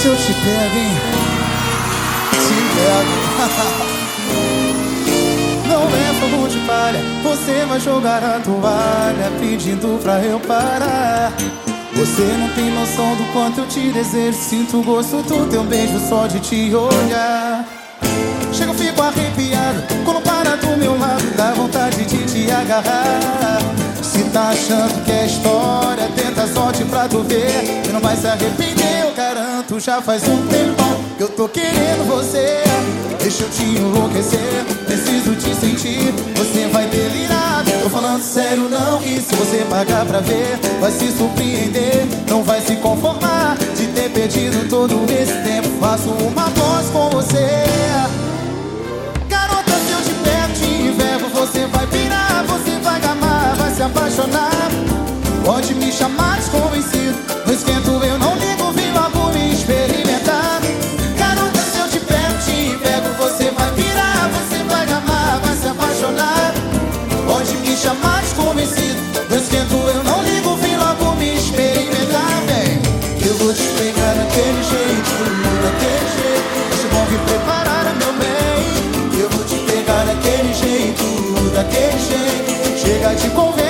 se eu te pego, hein? Te pego. Não é fogo de palha, você vai jogar a toalha pedindo pra eu parar. Você não tem noção do quanto eu te desejo. Sinto o gosto do teu beijo só de te olhar. Chego, fico arrepiado quando para do meu lado, dá vontade de te agarrar. Se tá achando que é história, sorte pra tu ver. Você não vai se arrepender, eu garanto. Já faz um tempão que eu tô querendo você. Deixa eu te enlouquecer, preciso te sentir. Você vai delirar. Tô falando sério, não. E se você pagar pra ver, vai se surpreender. Não vai se conformar de ter perdido todo esse tempo. Faço uma voz com você. Eu não ligo, vim logo me experimentar. Garota, se eu te pego, te pego, você vai virar, você vai amar, vai se apaixonar. Pode me chamar desconvencido, não esquento, eu não ligo, vim logo me experimentar, vem. Eu vou te pegar daquele jeito, daquele jeito. Acho bom vir preparar, meu bem. Eu vou te pegar daquele jeito, daquele jeito. Chega de conversa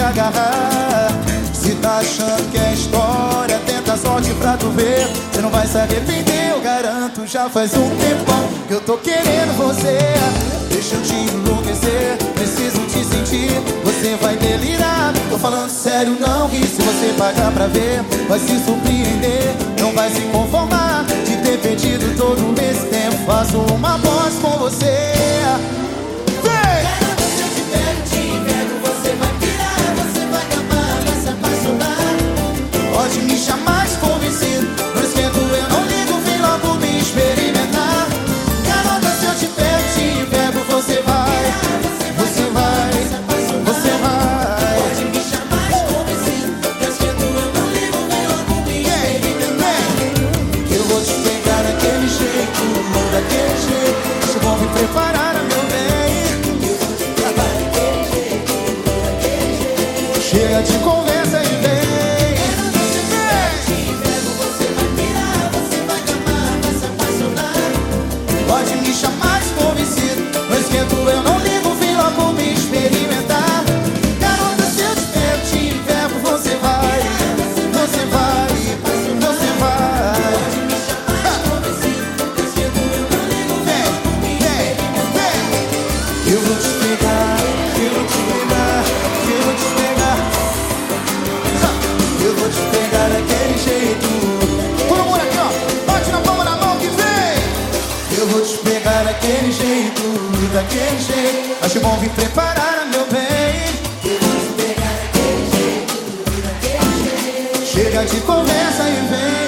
agarrar. Se tá achando que é história, tenta a sorte pra tu ver. Você não vai se arrepender, eu garanto. Já faz um tempão que eu tô querendo você. Deixa eu te enlouquecer, preciso te sentir. Você vai delirar. Tô falando sério, não. E se você pagar pra ver, vai se surpreender. Não vai se conformar de ter perdido todo esse tempo. Faço uma voz com você. Pode me chamar daquele jeito, daquele jeito. Acho bom vir preparar, meu bem. Eu vou te pegar daquele jeito, daquele jeito. Chega de conversa e vem.